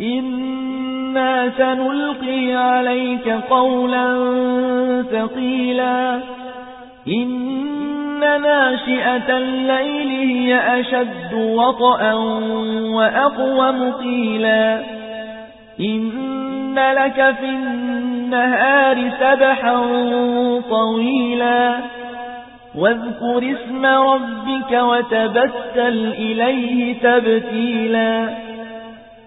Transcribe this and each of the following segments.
إنا سنلقي عليك قولا ثقيلا إن ناشئة الليل هي أشد وطأا وأقوم قيلا إن لك في النهار سبحا طويلا واذكر اسم ربك وتبتل إليه تبتيلا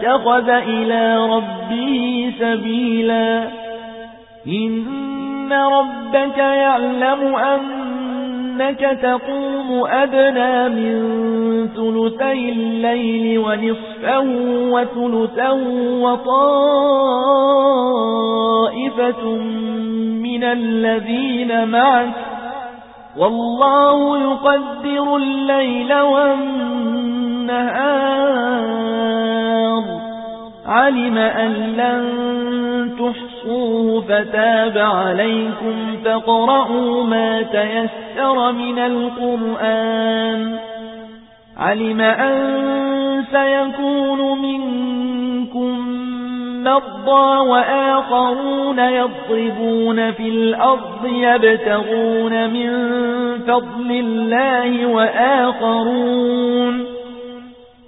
اتخذ إلى ربه سبيلا. إن ربك يعلم أنك تقوم أدنى من ثلثي الليل ونصفه وثلثه وطائفة من الذين معك. والله يقدر الليل والنهار. علم أن لن تحصوه فتاب عليكم فقرأوا ما تيسر من القرآن. علم أن سيكون منكم مرضى وآخرون يضربون في الأرض يبتغون من فضل الله وآخرون.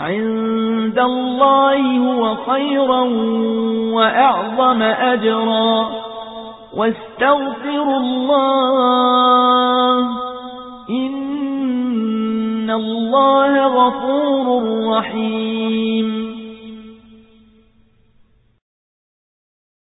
عند الله هو خيرا وأعظم أجرا. واستغفروا الله. إن الله غفور رحيم.